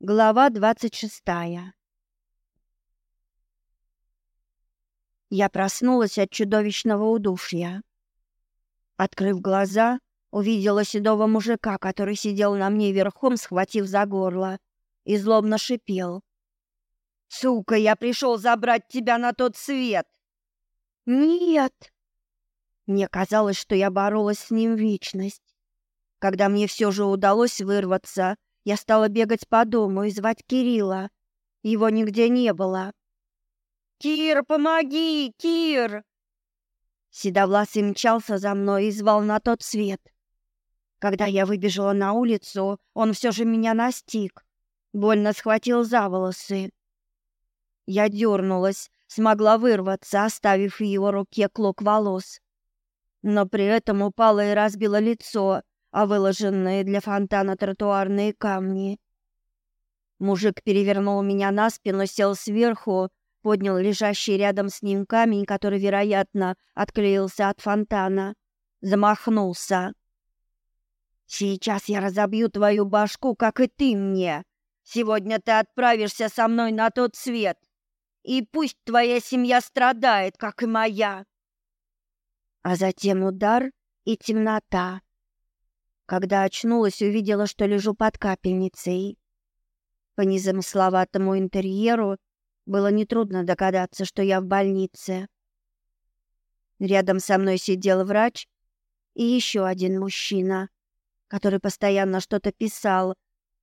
Глава двадцать шестая. Я проснулась от чудовищного удушья. Открыв глаза, увидела седого мужика, который сидел на мне верхом, схватив за горло, и злобно шипел. «Сука, я пришел забрать тебя на тот свет!» «Нет!» Мне казалось, что я боролась с ним вечность. Когда мне все же удалось вырваться, я стала бегать по дому и звать Кирилла. Его нигде не было. «Кир, помоги! Кир!» Седовласый мчался за мной и звал на тот свет. Когда я выбежала на улицу, он все же меня настиг. Больно схватил за волосы. Я дернулась, смогла вырваться, оставив в его руке клок волос. Но при этом упала и разбила лицо, а выложенные для фонтана тротуарные камни. Мужик перевернул меня на спину, сел сверху, поднял лежащий рядом с ним камень, который, вероятно, отклеился от фонтана, замахнулся. «Сейчас я разобью твою башку, как и ты мне. Сегодня ты отправишься со мной на тот свет, и пусть твоя семья страдает, как и моя». А затем удар и темнота. Когда очнулась, увидела, что лежу под капельницей. По незамысловатому интерьеру было нетрудно догадаться, что я в больнице. Рядом со мной сидел врач и еще один мужчина, который постоянно что-то писал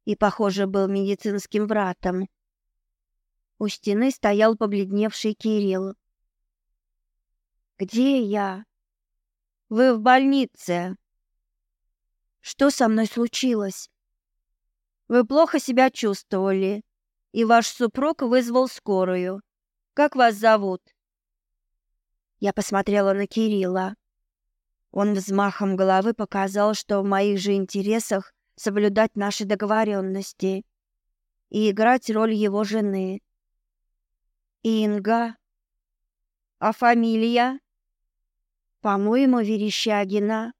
и, похоже, был медицинским вратом. У стены стоял побледневший Кирилл. «Где я?» «Вы в больнице», что со мной случилось? Вы плохо себя чувствовали, и ваш супруг вызвал скорую. Как вас зовут? Я посмотрела на Кирилла. Он взмахом головы показал, что в моих же интересах соблюдать наши договоренности и играть роль его жены. Инга. А фамилия? По-моему, Верещагина.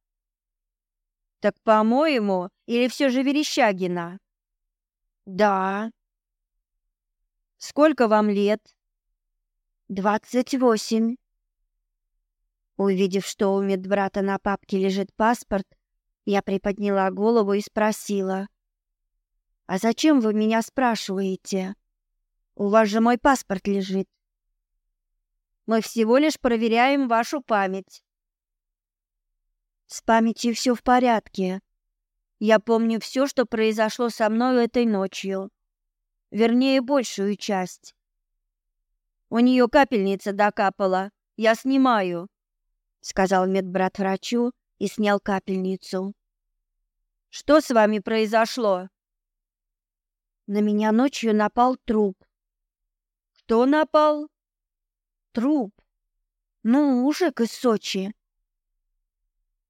Так, по-моему, или все же Верещагина? Да. Сколько вам лет? Двадцать восемь. Увидев, что у медбрата на папке лежит паспорт, я приподняла голову и спросила: "А зачем вы меня спрашиваете? У вас же мой паспорт лежит". Мы всего лишь проверяем вашу память. С памятью все в порядке. Я помню все, что произошло со мной этой ночью. Вернее, большую часть. У нее капельница докапала. Я снимаю, сказал медбрат врачу и снял капельницу. Что с вами произошло? На меня ночью напал труп. Кто напал? Труп. Ну, мужик из Сочи.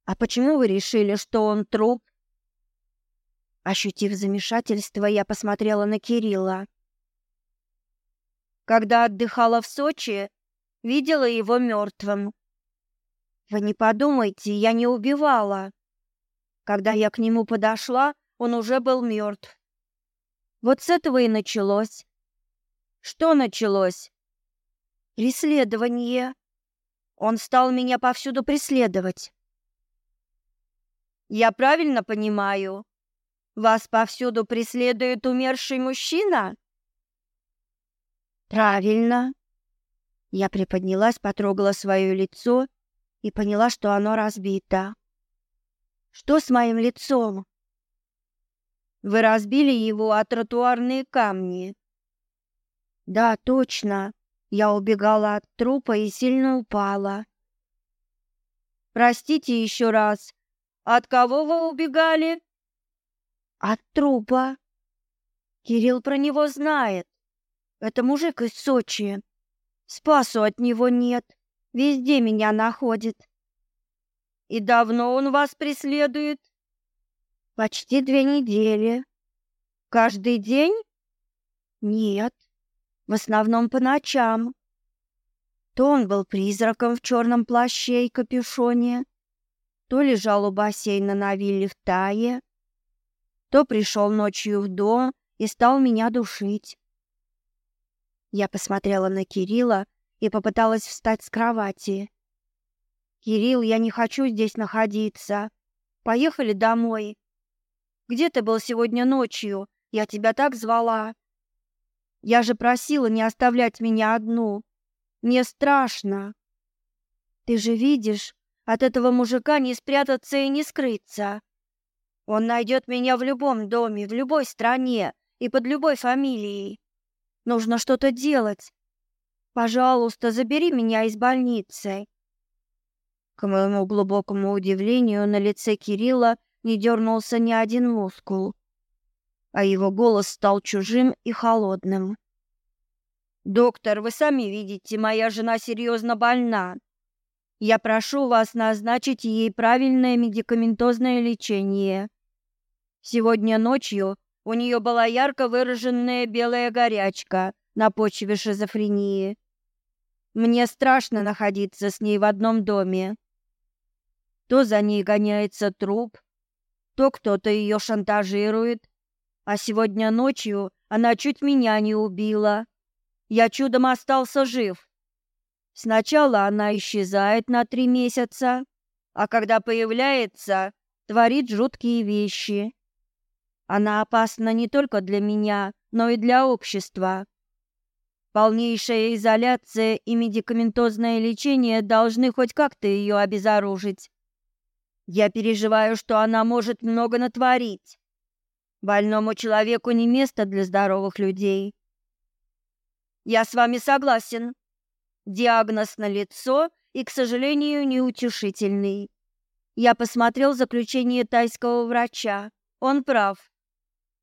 А почему вы решили, что он труп? Ощутив замешательство, я посмотрела на Кирилла. Когда отдыхала в Сочи, видела его мертвым. Вы не подумайте, я не убивала. Когда я к нему подошла, он уже был мертв. Вот с этого и началось. Что началось? Преследование. Он стал меня повсюду преследовать. Я правильно понимаю? Вас повсюду преследует умерший мужчина? Правильно. Я приподнялась, потрогала свое лицо и поняла, что оно разбито. Что с моим лицом? Вы разбили его о тротуарные камни. Да, точно. Я убегала от трупа и сильно упала. Простите еще раз. От кого вы убегали? От трупа. Кирилл про него знает. Это мужик из Сочи. Спасу от него нет. Везде меня находит. И давно он вас преследует? Почти две недели. Каждый день? Нет. В основном по ночам. То он был призраком в черном плаще и капюшоне, то лежал у бассейна на вилле в Тае, то пришел ночью в дом и стал меня душить. Я посмотрела на Кирилла и попыталась встать с кровати. Кирилл, я не хочу здесь находиться. Поехали домой. Где ты был сегодня ночью? Я тебя так звала. Я же просила не оставлять меня одну. Мне страшно. Ты же видишь, от этого мужика не спрятаться и не скрыться. Он найдет меня в любом доме, в любой стране и под любой фамилией. Нужно что-то делать. Пожалуйста, забери меня из больницы. К моему глубокому удивлению, на лице Кирилла не дернулся ни один мускул, а его голос стал чужим и холодным. Доктор, вы сами видите, моя жена серьезно больна. Я прошу вас назначить ей правильное медикаментозное лечение. Сегодня ночью у нее была ярко выраженная белая горячка на почве шизофрении. Мне страшно находиться с ней в одном доме. То за ней гоняется труп, то кто-то ее шантажирует, а сегодня ночью она чуть меня не убила. Я чудом остался жив. Сначала она исчезает на три месяца, а когда появляется, творит жуткие вещи. Она опасна не только для меня, но и для общества. Полнейшая изоляция и медикаментозное лечение должны хоть как-то ее обезоружить. Я переживаю, что она может много натворить. Больному человеку не место для здоровых людей. Я с вами согласен. Диагноз на лицо и, к сожалению, неутешительный. Я посмотрел заключение тайского врача. Он прав.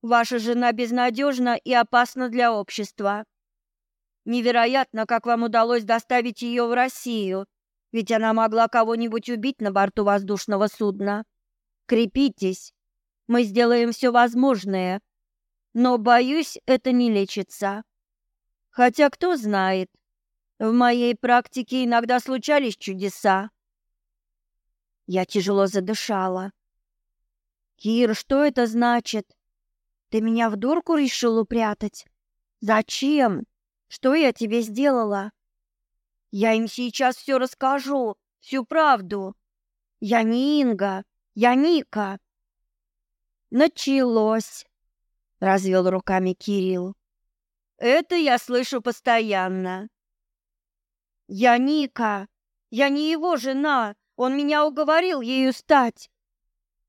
Ваша жена безнадежна и опасна для общества. Невероятно, как вам удалось доставить ее в Россию, ведь она могла кого-нибудь убить на борту воздушного судна. Крепитесь, мы сделаем все возможное, но, боюсь, это не лечится. Хотя кто знает, в моей практике иногда случались чудеса. Я тяжело задышала. Кир, что это значит? Ты меня в дурку решил упрятать? Зачем? Что я тебе сделала? Я им сейчас все расскажу, всю правду. Я не Инга, я Ника. Началось, развел руками Кирилл. Это я слышу постоянно. Я Ника, я не его жена, он меня уговорил ею стать.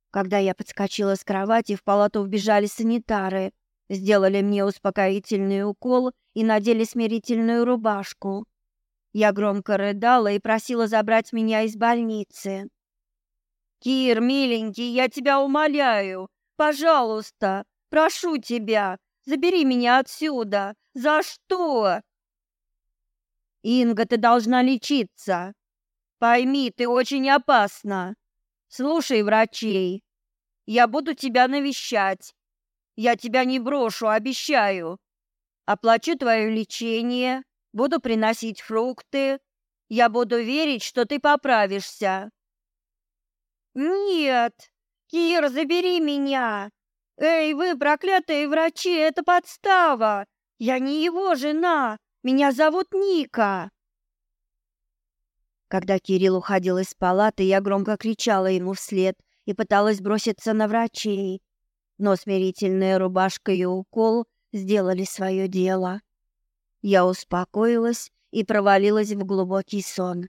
Когда я подскочила с кровати, в палату вбежали санитары, сделали мне успокоительный укол и надели смирительную рубашку. Я громко рыдала и просила забрать меня из больницы. Кир, миленький, я тебя умоляю, пожалуйста, прошу тебя, забери меня отсюда. За что? Инга, ты должна лечиться. Пойми, ты очень опасна. Слушай врачей. Я буду тебя навещать. Я тебя не брошу, обещаю. Оплачу твое лечение, буду приносить фрукты. Я буду верить, что ты поправишься. Нет, Кир, забери меня. Эй, вы, проклятые врачи, это подстава. Я не его жена. Меня зовут Ника. Когда Кирилл уходил из палаты, я громко кричала ему вслед и пыталась броситься на врачей. Но смирительная рубашка и укол сделали свое дело. Я успокоилась и провалилась в глубокий сон.